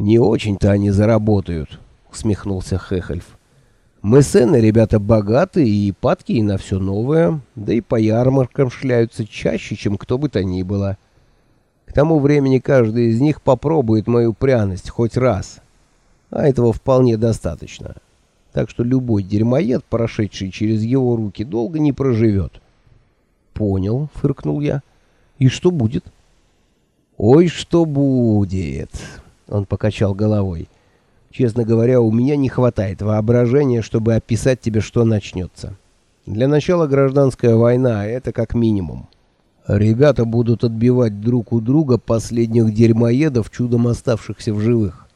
«Не очень-то они заработают», — усмехнулся Хехельф. «Мы с Энной ребята богатые и падкие на все новое, да и по ярмаркам шляются чаще, чем кто бы то ни было. К тому времени каждый из них попробует мою пряность хоть раз, а этого вполне достаточно. Так что любой дерьмоед, прошедший через его руки, долго не проживет». «Понял», — фыркнул я. «И что будет?» «Ой, что будет!» Он покачал головой. Честно говоря, у меня не хватает воображения, чтобы описать тебе, что начнется. Для начала гражданская война, это как минимум. Ребята будут отбивать друг у друга последних дерьмоедов, чудом оставшихся в живых.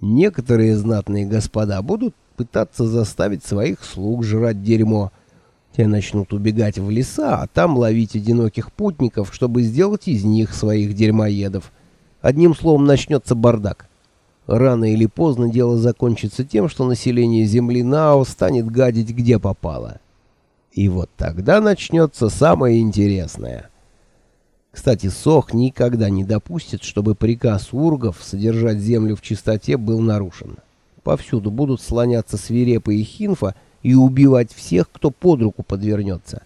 Некоторые знатные господа будут пытаться заставить своих слуг жрать дерьмо. Те начнут убегать в леса, а там ловить одиноких путников, чтобы сделать из них своих дерьмоедов — Одним словом, начнется бардак. Рано или поздно дело закончится тем, что население Земли Нао станет гадить где попало. И вот тогда начнется самое интересное. Кстати, Сох никогда не допустит, чтобы приказ ургов содержать Землю в чистоте был нарушен. Повсюду будут слоняться свирепые хинфа и убивать всех, кто под руку подвернется.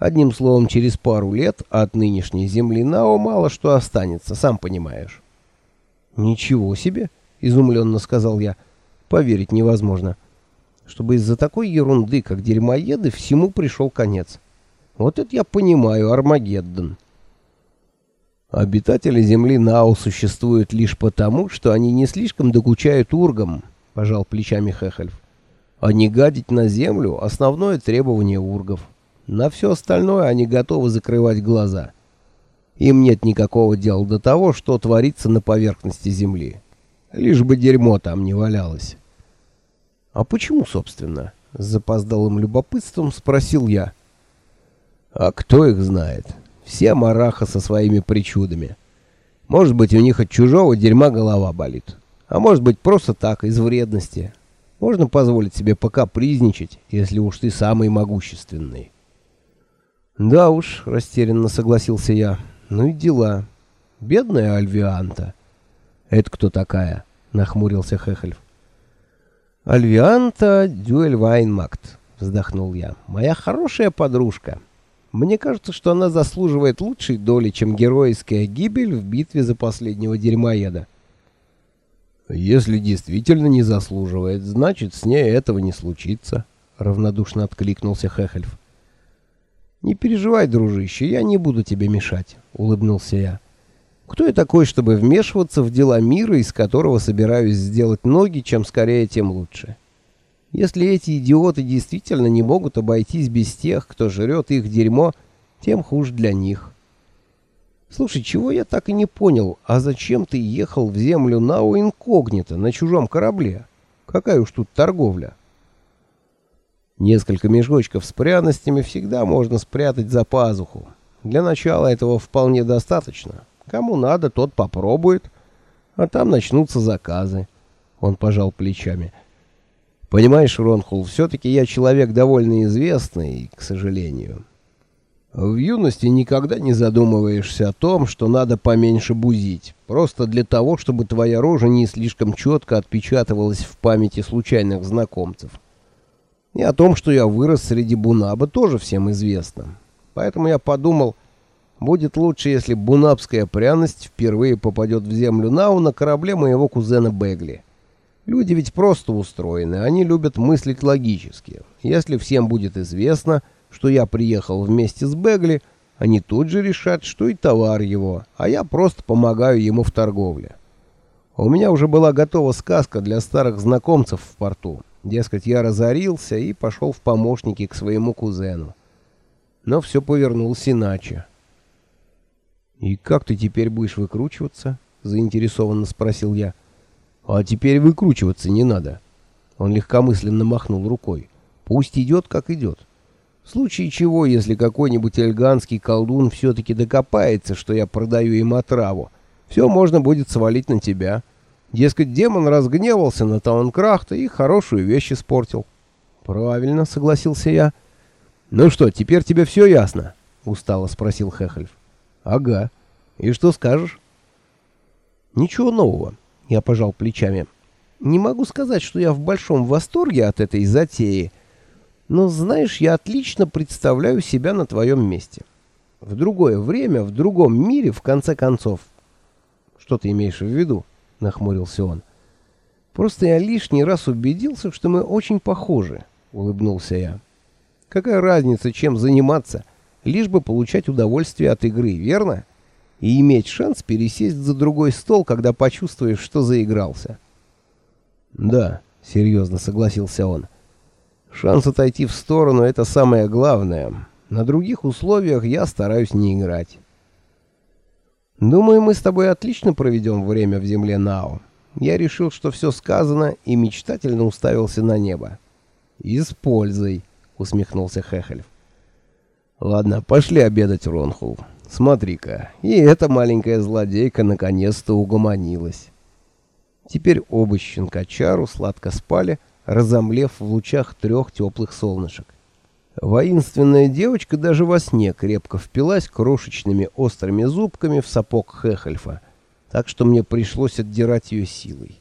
Одним словом, через пару лет от нынешней земли Нао мало что останется, сам понимаешь. «Ничего себе!» — изумленно сказал я. «Поверить невозможно. Чтобы из-за такой ерунды, как дерьмоеды, всему пришел конец. Вот это я понимаю, Армагеддон». «Обитатели земли Нао существуют лишь потому, что они не слишком докучают ургам», — пожал плечами Хехельф. «А не гадить на землю — основное требование ургов». На все остальное они готовы закрывать глаза. Им нет никакого дела до того, что творится на поверхности Земли. Лишь бы дерьмо там не валялось. «А почему, собственно?» — с запоздалым любопытством спросил я. «А кто их знает? Все мараха со своими причудами. Может быть, у них от чужого дерьма голова болит. А может быть, просто так, из вредности. Можно позволить себе пока призничать, если уж ты самый могущественный». «Да уж», — растерянно согласился я. «Ну и дела. Бедная Альвианта». «Это кто такая?» — нахмурился Хехельф. «Альвианта Дюэльвайнмакт», — вздохнул я. «Моя хорошая подружка. Мне кажется, что она заслуживает лучшей доли, чем геройская гибель в битве за последнего дерьмоеда». «Если действительно не заслуживает, значит, с ней этого не случится», — равнодушно откликнулся Хехельф. «Не переживай, дружище, я не буду тебе мешать», — улыбнулся я. «Кто я такой, чтобы вмешиваться в дела мира, из которого собираюсь сделать ноги, чем скорее, тем лучше? Если эти идиоты действительно не могут обойтись без тех, кто жрет их дерьмо, тем хуже для них». «Слушай, чего я так и не понял, а зачем ты ехал в землю на инкогнито, на чужом корабле? Какая уж тут торговля?» Несколько мешочков с пряностями всегда можно спрятать за пазуху. Для начала этого вполне достаточно. Кому надо, тот попробует, а там начнутся заказы. Он пожал плечами. Понимаешь, Ронхул, все-таки я человек довольно известный, к сожалению. В юности никогда не задумываешься о том, что надо поменьше бузить, просто для того, чтобы твоя рожа не слишком четко отпечатывалась в памяти случайных знакомцев. И о том, что я вырос среди Бунаба, тоже всем известно. Поэтому я подумал, будет лучше, если бунабская пряность впервые попадет в землю Нау на корабле моего кузена Бегли. Люди ведь просто устроены, они любят мыслить логически. Если всем будет известно, что я приехал вместе с Бегли, они тут же решат, что и товар его, а я просто помогаю ему в торговле. У меня уже была готова сказка для старых знакомцев в порту. Дескать, я разорился и пошел в помощники к своему кузену. Но все повернулось иначе. «И как ты теперь будешь выкручиваться?» — заинтересованно спросил я. «А теперь выкручиваться не надо». Он легкомысленно махнул рукой. «Пусть идет, как идет. В случае чего, если какой-нибудь эльганский колдун все-таки докопается, что я продаю им отраву, все можно будет свалить на тебя». Дескать, демон разгневался на Таункрахта и хорошую вещь испортил. «Правильно», — согласился я. «Ну что, теперь тебе все ясно?» — устало спросил Хехельф. «Ага. И что скажешь?» «Ничего нового. Я пожал плечами. Не могу сказать, что я в большом восторге от этой затеи, но, знаешь, я отлично представляю себя на твоем месте. В другое время, в другом мире, в конце концов. Что ты имеешь в виду? Нахмурился он. Просто я лишний раз убедился, что мы очень похожи, улыбнулся я. Какая разница, чем заниматься, лишь бы получать удовольствие от игры, верно? И иметь шанс пересесть за другой стол, когда почувствуешь, что заигрался. Да, серьезно согласился он. Шанс отойти в сторону — это самое главное. На других условиях я стараюсь не играть. Думаю, мы с тобой отлично проведем время в земле Нао. Я решил, что все сказано, и мечтательно уставился на небо. «Используй», — усмехнулся Хехельф. «Ладно, пошли обедать, Ронхул. Смотри-ка, и эта маленькая злодейка наконец-то угомонилась». Теперь оба щенка Чару сладко спали, разомлев в лучах трех теплых солнышек. Воинственная девочка даже во сне крепко впилась крошечными острыми зубками в сапог Хехельфа, так что мне пришлось отдирать ее силой.